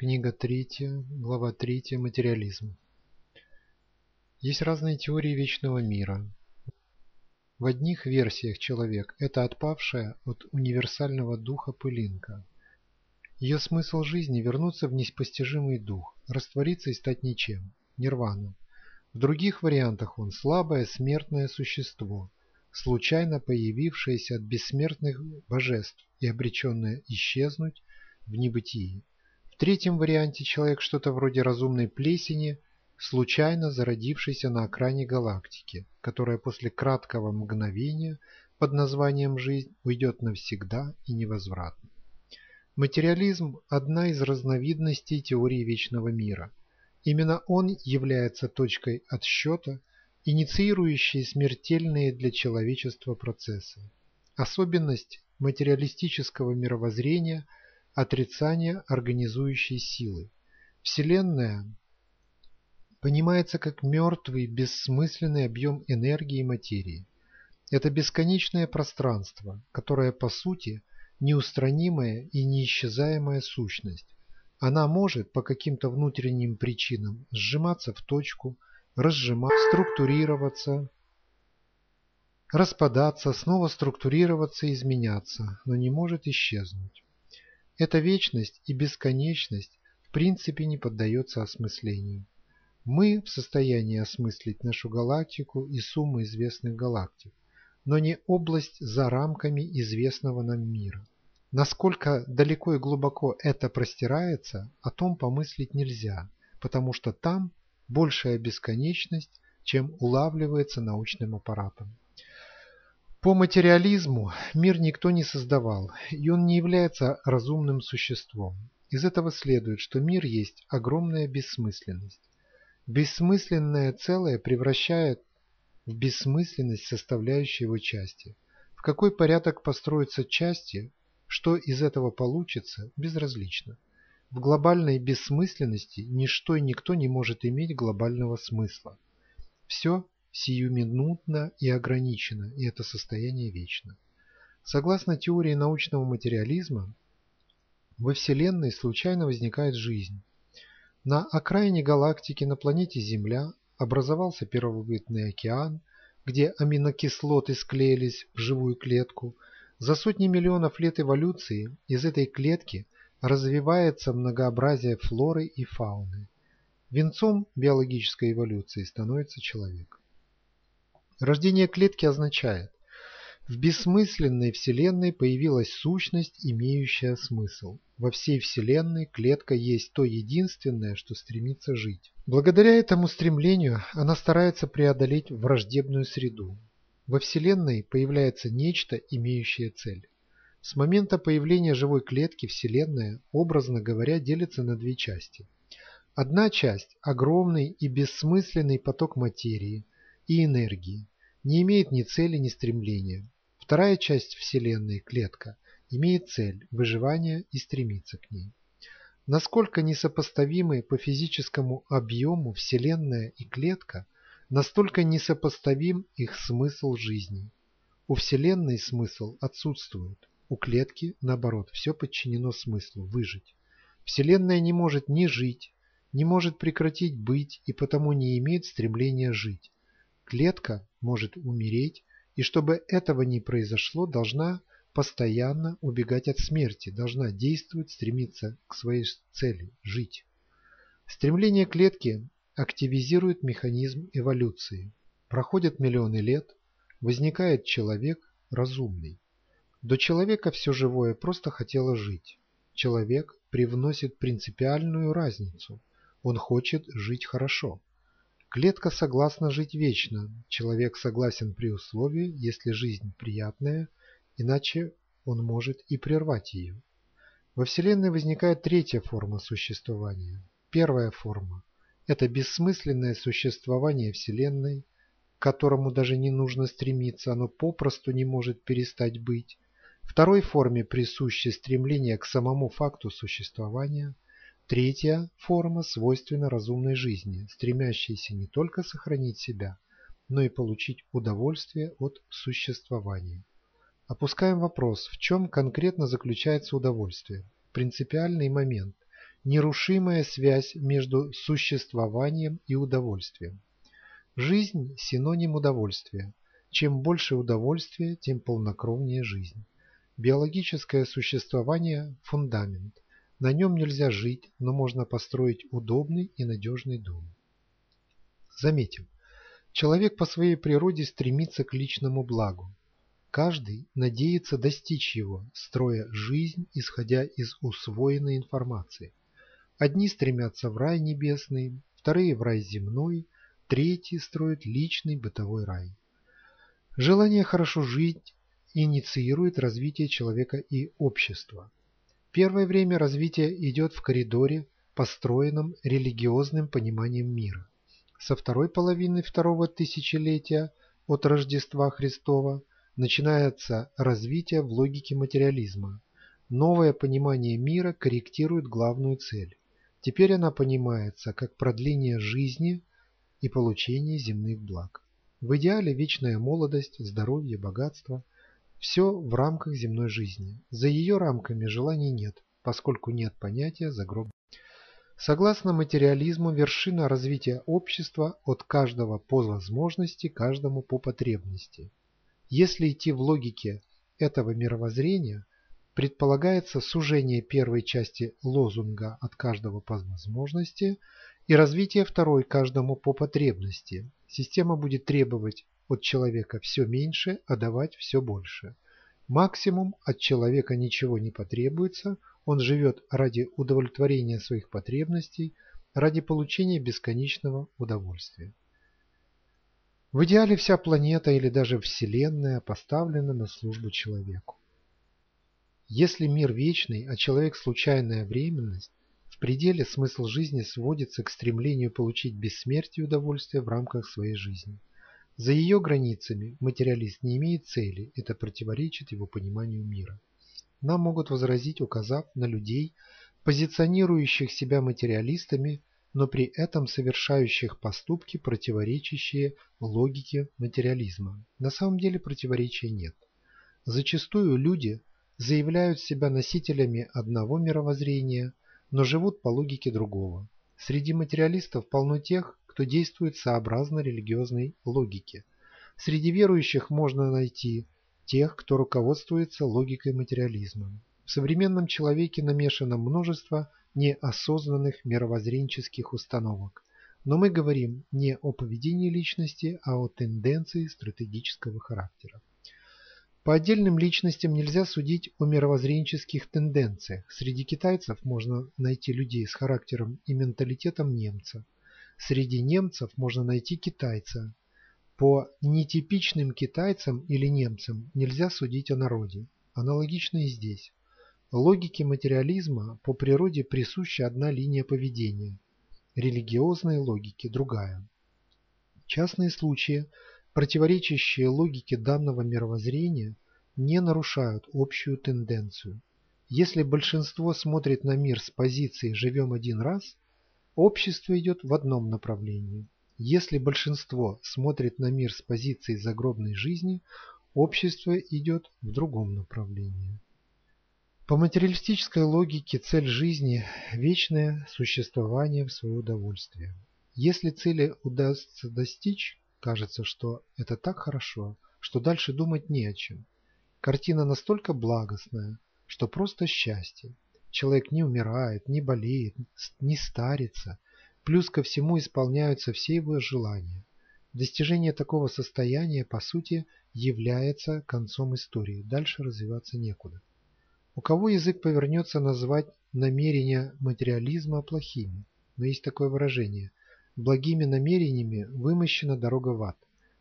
Книга 3, глава 3, материализм. Есть разные теории вечного мира. В одних версиях человек – это отпавшая от универсального духа пылинка. Ее смысл жизни – вернуться в непостижимый дух, раствориться и стать ничем – нирвану. В других вариантах он – слабое смертное существо, случайно появившееся от бессмертных божеств и обреченное исчезнуть в небытии. Третьем варианте человек что-то вроде разумной плесени, случайно зародившейся на окраине галактики, которая после краткого мгновения под названием «жизнь» уйдет навсегда и невозвратно. Материализм – одна из разновидностей теории вечного мира. Именно он является точкой отсчета, инициирующей смертельные для человечества процессы. Особенность материалистического мировоззрения – отрицание организующей силы. Вселенная понимается как мертвый, бессмысленный объем энергии и материи. Это бесконечное пространство, которое по сути неустранимая и неисчезаемая сущность. Она может по каким-то внутренним причинам сжиматься в точку, разжиматься, структурироваться, распадаться, снова структурироваться и изменяться, но не может исчезнуть. Эта вечность и бесконечность в принципе не поддается осмыслению. Мы в состоянии осмыслить нашу галактику и сумму известных галактик, но не область за рамками известного нам мира. Насколько далеко и глубоко это простирается, о том помыслить нельзя, потому что там большая бесконечность, чем улавливается научным аппаратом. По материализму мир никто не создавал, и он не является разумным существом. Из этого следует, что мир есть огромная бессмысленность. Бессмысленное целое превращает в бессмысленность составляющие его части. В какой порядок построятся части, что из этого получится, безразлично. В глобальной бессмысленности ничто и никто не может иметь глобального смысла. Все сиюминутно и ограничено, и это состояние вечно. Согласно теории научного материализма, во Вселенной случайно возникает жизнь. На окраине галактики на планете Земля образовался первобытный океан, где аминокислоты склеились в живую клетку. За сотни миллионов лет эволюции из этой клетки развивается многообразие флоры и фауны. Венцом биологической эволюции становится человек. Рождение клетки означает, в бессмысленной Вселенной появилась сущность, имеющая смысл. Во всей Вселенной клетка есть то единственное, что стремится жить. Благодаря этому стремлению она старается преодолеть враждебную среду. Во Вселенной появляется нечто, имеющее цель. С момента появления живой клетки Вселенная, образно говоря, делится на две части. Одна часть – огромный и бессмысленный поток материи и энергии, не имеет ни цели, ни стремления. Вторая часть Вселенной, клетка, имеет цель – выживание и стремится к ней. Насколько несопоставимы по физическому объему Вселенная и клетка, настолько несопоставим их смысл жизни. У Вселенной смысл отсутствует, у клетки, наоборот, все подчинено смыслу – выжить. Вселенная не может ни жить, не может прекратить быть и потому не имеет стремления жить. Клетка может умереть, и чтобы этого не произошло, должна постоянно убегать от смерти, должна действовать, стремиться к своей цели – жить. Стремление клетки активизирует механизм эволюции. Проходят миллионы лет, возникает человек разумный. До человека все живое просто хотело жить. Человек привносит принципиальную разницу. Он хочет жить хорошо. Клетка согласна жить вечно, человек согласен при условии, если жизнь приятная, иначе он может и прервать ее. Во Вселенной возникает третья форма существования. Первая форма – это бессмысленное существование Вселенной, к которому даже не нужно стремиться, оно попросту не может перестать быть. Второй форме присуще стремление к самому факту существования – Третья форма свойственна разумной жизни, стремящейся не только сохранить себя, но и получить удовольствие от существования. Опускаем вопрос, в чем конкретно заключается удовольствие. Принципиальный момент. нерушимая связь между существованием и удовольствием. Жизнь – синоним удовольствия. Чем больше удовольствия, тем полнокровнее жизнь. Биологическое существование – фундамент. На нем нельзя жить, но можно построить удобный и надежный дом. Заметим, человек по своей природе стремится к личному благу. Каждый надеется достичь его, строя жизнь, исходя из усвоенной информации. Одни стремятся в рай небесный, вторые в рай земной, третьи строят личный бытовой рай. Желание хорошо жить инициирует развитие человека и общества. Первое время развитие идет в коридоре, построенном религиозным пониманием мира. Со второй половины второго тысячелетия от Рождества Христова начинается развитие в логике материализма. Новое понимание мира корректирует главную цель. Теперь она понимается как продление жизни и получение земных благ. В идеале вечная молодость, здоровье, богатство – все в рамках земной жизни. За ее рамками желаний нет, поскольку нет понятия загробного. Согласно материализму, вершина развития общества от каждого по возможности, каждому по потребности. Если идти в логике этого мировоззрения, предполагается сужение первой части лозунга от каждого по возможности и развитие второй каждому по потребности. Система будет требовать от человека все меньше, а давать все больше. Максимум от человека ничего не потребуется, он живет ради удовлетворения своих потребностей, ради получения бесконечного удовольствия. В идеале вся планета или даже Вселенная поставлена на службу человеку. Если мир вечный, а человек случайная временность, пределе смысл жизни сводится к стремлению получить бессмертие и удовольствие в рамках своей жизни. За ее границами материалист не имеет цели, это противоречит его пониманию мира. Нам могут возразить, указав на людей, позиционирующих себя материалистами, но при этом совершающих поступки, противоречащие логике материализма. На самом деле противоречия нет. Зачастую люди заявляют себя носителями одного мировоззрения, но живут по логике другого. Среди материалистов полно тех, кто действует сообразно религиозной логике. Среди верующих можно найти тех, кто руководствуется логикой материализма. В современном человеке намешано множество неосознанных мировоззренческих установок. Но мы говорим не о поведении личности, а о тенденции стратегического характера. По отдельным личностям нельзя судить о мировоззренческих тенденциях. Среди китайцев можно найти людей с характером и менталитетом немца – Среди немцев можно найти китайца. По нетипичным китайцам или немцам нельзя судить о народе. Аналогично и здесь. Логике материализма по природе присуща одна линия поведения. Религиозной логике другая. Частные случаи, противоречащие логике данного мировоззрения, не нарушают общую тенденцию. Если большинство смотрит на мир с позиции «живем один раз», Общество идет в одном направлении. Если большинство смотрит на мир с позиции загробной жизни, общество идет в другом направлении. По материалистической логике цель жизни – вечное существование в свое удовольствие. Если цели удастся достичь, кажется, что это так хорошо, что дальше думать не о чем. Картина настолько благостная, что просто счастье. Человек не умирает, не болеет, не старится. Плюс ко всему исполняются все его желания. Достижение такого состояния, по сути, является концом истории. Дальше развиваться некуда. У кого язык повернется назвать намерения материализма плохими? Но есть такое выражение. Благими намерениями вымощена дорога в ад.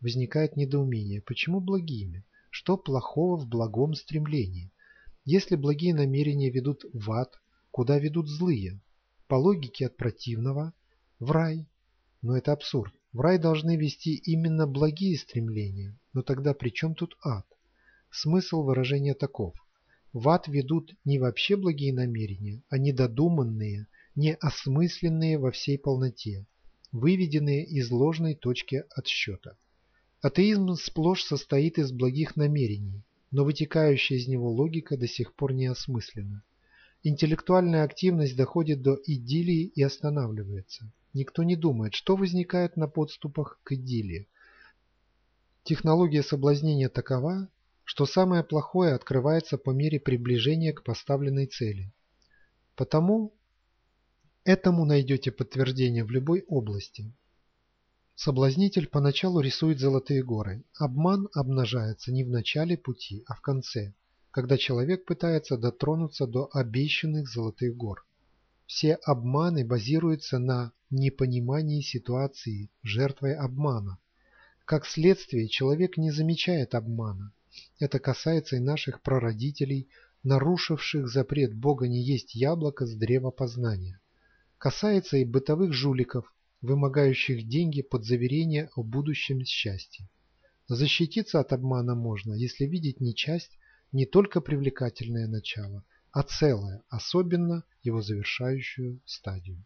Возникает недоумение. Почему благими? Что плохого в благом стремлении? Если благие намерения ведут в ад, куда ведут злые? По логике от противного – в рай. Но это абсурд. В рай должны вести именно благие стремления. Но тогда при чем тут ад? Смысл выражения таков. В ад ведут не вообще благие намерения, а недодуманные, неосмысленные во всей полноте, выведенные из ложной точки отсчета. Атеизм сплошь состоит из благих намерений, но вытекающая из него логика до сих пор не осмыслена. интеллектуальная активность доходит до идиллии и останавливается. Никто не думает, что возникает на подступах к идиллии. Технология соблазнения такова, что самое плохое открывается по мере приближения к поставленной цели. Потому этому найдете подтверждение в любой области. Соблазнитель поначалу рисует золотые горы. Обман обнажается не в начале пути, а в конце, когда человек пытается дотронуться до обещанных золотых гор. Все обманы базируются на непонимании ситуации жертвой обмана. Как следствие, человек не замечает обмана. Это касается и наших прародителей, нарушивших запрет Бога не есть яблоко с древа познания. Касается и бытовых жуликов, вымогающих деньги под заверение о будущем счастье. Защититься от обмана можно, если видеть не часть, не только привлекательное начало, а целое, особенно его завершающую стадию.